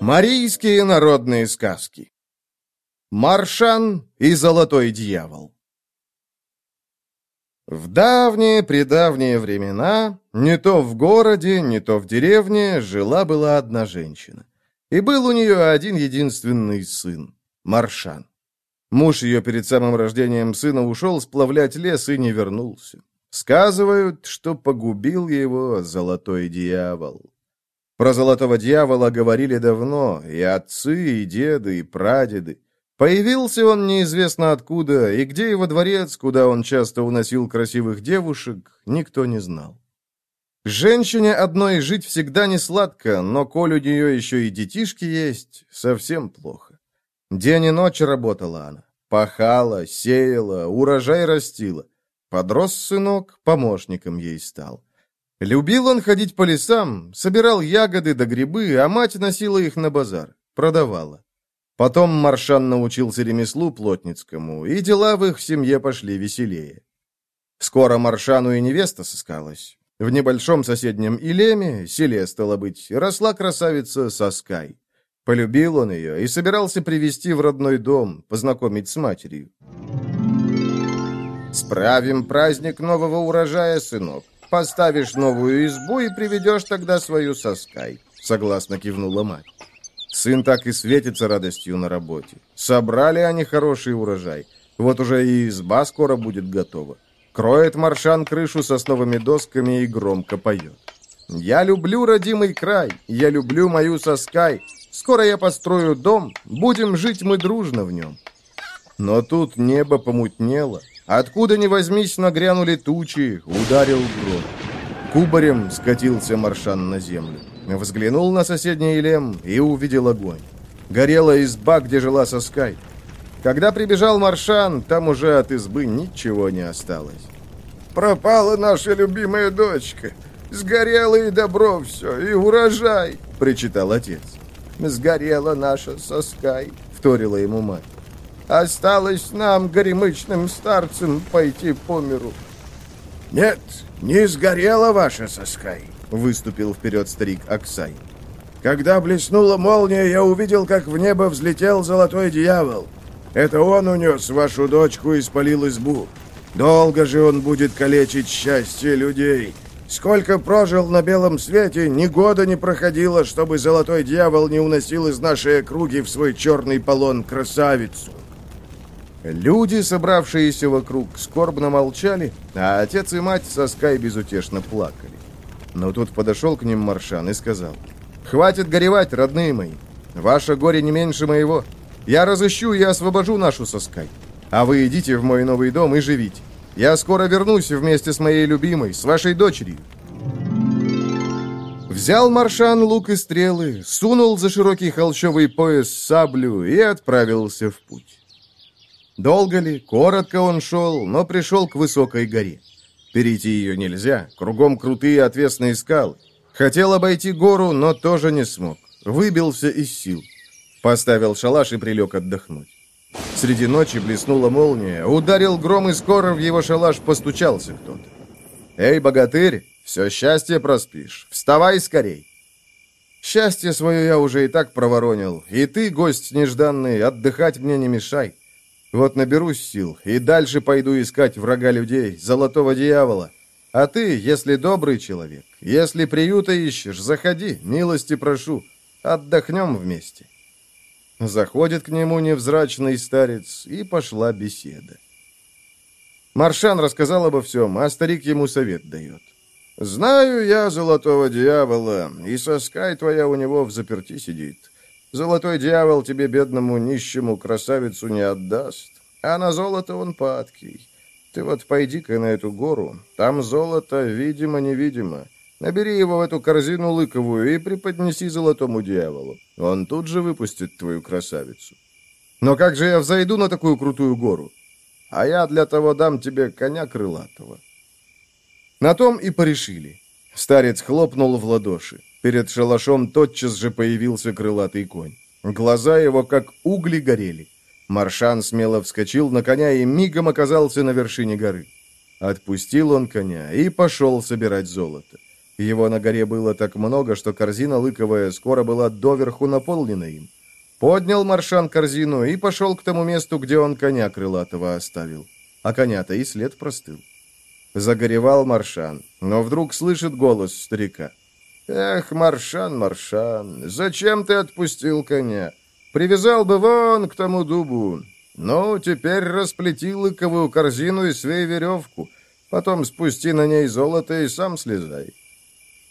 Марийские народные сказки Маршан и Золотой Дьявол В давние-предавние времена, не то в городе, не то в деревне, жила-была одна женщина. И был у нее один единственный сын — Маршан. Муж ее перед самым рождением сына ушел сплавлять лес и не вернулся. Сказывают, что погубил его Золотой Дьявол. Про золотого дьявола говорили давно, и отцы, и деды, и прадеды. Появился он неизвестно откуда, и где его дворец, куда он часто уносил красивых девушек, никто не знал. Женщине одной жить всегда не сладко, но коль у нее еще и детишки есть, совсем плохо. День и ночь работала она. Пахала, сеяла, урожай растила. Подрос сынок, помощником ей стал. Любил он ходить по лесам, собирал ягоды да грибы, а мать носила их на базар, продавала. Потом Маршан научился ремеслу плотницкому, и дела в их семье пошли веселее. Скоро Маршану и невеста сыскалась. В небольшом соседнем Илеме, селе, стало быть, росла красавица Соскай. Полюбил он ее и собирался привести в родной дом, познакомить с матерью. «Справим праздник нового урожая, сынок. Поставишь новую избу и приведешь тогда свою соскай», — согласно кивнула мать. Сын так и светится радостью на работе. Собрали они хороший урожай. Вот уже и изба скоро будет готова. Кроет маршан крышу сосновыми досками и громко поет. «Я люблю родимый край, я люблю мою соскай. Скоро я построю дом, будем жить мы дружно в нем». Но тут небо помутнело, Откуда ни возьмись, нагрянули тучи, ударил гром. Кубарем скатился Маршан на землю. Взглянул на соседний Елем и увидел огонь. Горела изба, где жила Соскай. Когда прибежал Маршан, там уже от избы ничего не осталось. «Пропала наша любимая дочка. Сгорело и добро все, и урожай», — причитал отец. «Сгорела наша Соскай», — вторила ему мать. Осталось нам, горемычным старцам, пойти по миру. Нет, не сгорела ваша соскай, выступил вперед старик Аксай. Когда блеснула молния, я увидел, как в небо взлетел золотой дьявол. Это он унес вашу дочку и спалил избу. Долго же он будет калечить счастье людей. Сколько прожил на белом свете, ни года не проходило, чтобы золотой дьявол не уносил из нашей округи в свой черный полон красавицу. Люди, собравшиеся вокруг, скорбно молчали, а отец и мать со Скай безутешно плакали. Но тут подошел к ним Маршан и сказал, «Хватит горевать, родные мои. Ваше горе не меньше моего. Я разыщу и освобожу нашу Соскай. А вы идите в мой новый дом и живите. Я скоро вернусь вместе с моей любимой, с вашей дочерью». Взял Маршан лук и стрелы, сунул за широкий холщовый пояс саблю и отправился в путь. Долго ли, коротко он шел, но пришел к высокой горе. Перейти ее нельзя, кругом крутые отвесные скалы. Хотел обойти гору, но тоже не смог. Выбился из сил. Поставил шалаш и прилег отдохнуть. Среди ночи блеснула молния, ударил гром, и скоро в его шалаш постучался кто-то. «Эй, богатырь, все счастье проспишь, вставай скорей!» Счастье свое я уже и так проворонил, и ты, гость нежданный, отдыхать мне не мешай. Вот наберусь сил и дальше пойду искать врага людей, золотого дьявола. А ты, если добрый человек, если приюта ищешь, заходи, милости прошу, отдохнем вместе». Заходит к нему невзрачный старец, и пошла беседа. Маршан рассказал обо всем, а старик ему совет дает. «Знаю я золотого дьявола, и соскай твоя у него в заперти сидит. Золотой дьявол тебе, бедному нищему, красавицу не отдаст, а на золото он падкий. Ты вот пойди-ка на эту гору, там золото видимо-невидимо. Набери его в эту корзину лыковую и преподнеси золотому дьяволу. Он тут же выпустит твою красавицу. Но как же я взойду на такую крутую гору? А я для того дам тебе коня крылатого. На том и порешили. Старец хлопнул в ладоши. Перед шалашом тотчас же появился крылатый конь. Глаза его, как угли, горели. Маршан смело вскочил на коня и мигом оказался на вершине горы. Отпустил он коня и пошел собирать золото. Его на горе было так много, что корзина лыковая скоро была доверху наполнена им. Поднял Маршан корзину и пошел к тому месту, где он коня крылатого оставил. А коня-то и след простыл. Загоревал Маршан, но вдруг слышит голос старика. «Эх, Маршан, Маршан, зачем ты отпустил коня? Привязал бы вон к тому дубу. Ну, теперь расплети лыковую корзину и свей веревку. Потом спусти на ней золото и сам слезай».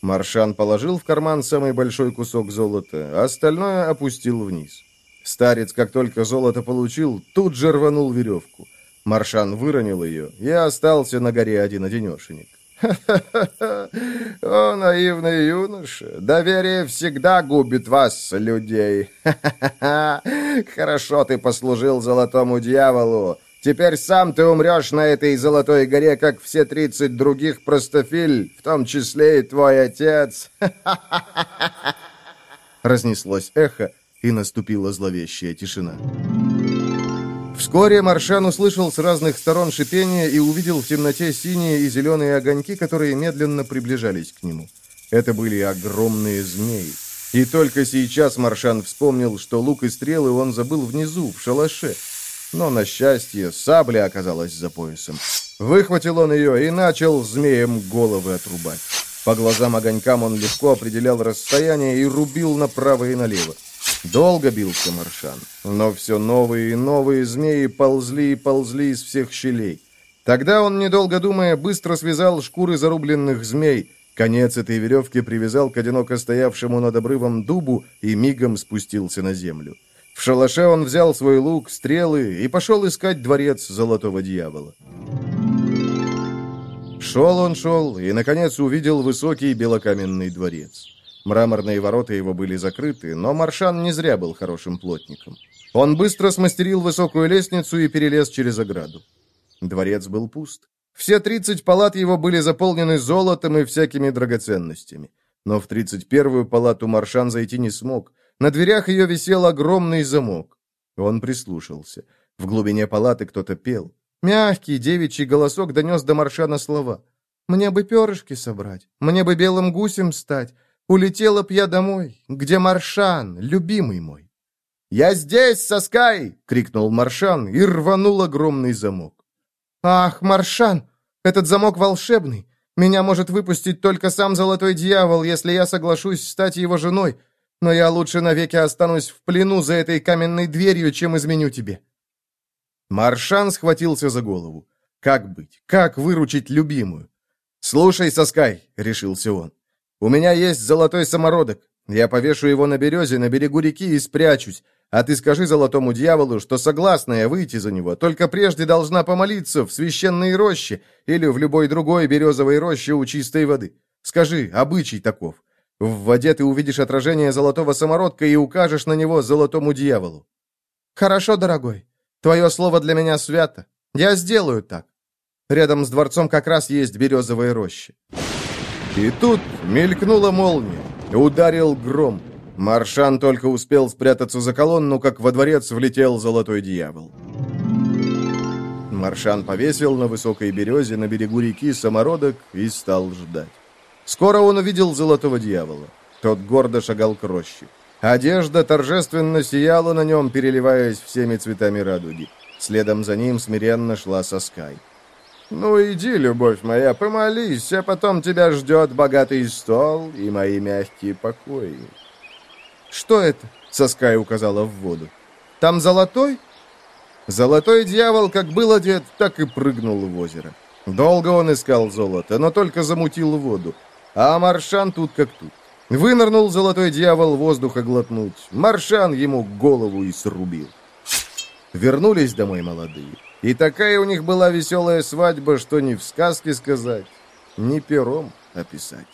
Маршан положил в карман самый большой кусок золота, а остальное опустил вниз. Старец, как только золото получил, тут же рванул веревку. Маршан выронил ее и остался на горе один-одинешенек. «Ха-ха-ха! О, наивный юноша! Доверие всегда губит вас, людей! Ха-ха-ха! Хорошо ты послужил золотому дьяволу! Теперь сам ты умрешь на этой золотой горе, как все тридцать других простофиль, в том числе и твой отец!» Разнеслось эхо, и наступила зловещая тишина. Вскоре Маршан услышал с разных сторон шипение и увидел в темноте синие и зеленые огоньки, которые медленно приближались к нему. Это были огромные змеи. И только сейчас Маршан вспомнил, что лук и стрелы он забыл внизу, в шалаше. Но, на счастье, сабля оказалась за поясом. Выхватил он ее и начал змеем головы отрубать. По глазам огонькам он легко определял расстояние и рубил направо и налево. Долго бился Маршан, но все новые и новые змеи ползли и ползли из всех щелей. Тогда он, недолго думая, быстро связал шкуры зарубленных змей, конец этой веревки привязал к одиноко стоявшему над обрывом дубу и мигом спустился на землю. В шалаше он взял свой лук, стрелы и пошел искать дворец Золотого Дьявола. Шел он, шел, и, наконец, увидел высокий белокаменный дворец. Мраморные ворота его были закрыты, но Маршан не зря был хорошим плотником. Он быстро смастерил высокую лестницу и перелез через ограду. Дворец был пуст. Все тридцать палат его были заполнены золотом и всякими драгоценностями. Но в тридцать первую палату Маршан зайти не смог. На дверях ее висел огромный замок. Он прислушался. В глубине палаты кто-то пел. Мягкий девичий голосок донес до Маршана слова. «Мне бы перышки собрать, мне бы белым гусем стать, Улетела б я домой, где Маршан, любимый мой. «Я здесь, Соскай!» — крикнул Маршан и рванул огромный замок. «Ах, Маршан, этот замок волшебный. Меня может выпустить только сам Золотой Дьявол, если я соглашусь стать его женой, но я лучше навеки останусь в плену за этой каменной дверью, чем изменю тебе». Маршан схватился за голову. «Как быть? Как выручить любимую?» «Слушай, Соскай!» — решился он. У меня есть золотой самородок. Я повешу его на березе на берегу реки и спрячусь. А ты скажи золотому дьяволу, что согласна я выйти за него, только прежде должна помолиться в священной роще или в любой другой березовой роще у чистой воды. Скажи, обычай таков. В воде ты увидишь отражение золотого самородка и укажешь на него золотому дьяволу. Хорошо, дорогой. Твое слово для меня свято. Я сделаю так. Рядом с дворцом как раз есть березовые рощи. И тут мелькнула молния, ударил гром. Маршан только успел спрятаться за колонну, как во дворец влетел золотой дьявол. Маршан повесил на высокой березе на берегу реки самородок и стал ждать. Скоро он увидел золотого дьявола. Тот гордо шагал к роще. Одежда торжественно сияла на нем, переливаясь всеми цветами радуги. Следом за ним смиренно шла Соскай. «Ну, иди, любовь моя, помолись, а потом тебя ждет богатый стол и мои мягкие покои». «Что это?» — Соскай указала в воду. «Там золотой?» Золотой дьявол как был одет, так и прыгнул в озеро. Долго он искал золото, но только замутил воду. А Маршан тут как тут. Вынырнул золотой дьявол воздуха глотнуть. Маршан ему голову и срубил. Вернулись домой молодые. И такая у них была веселая свадьба, что ни в сказке сказать, ни пером описать.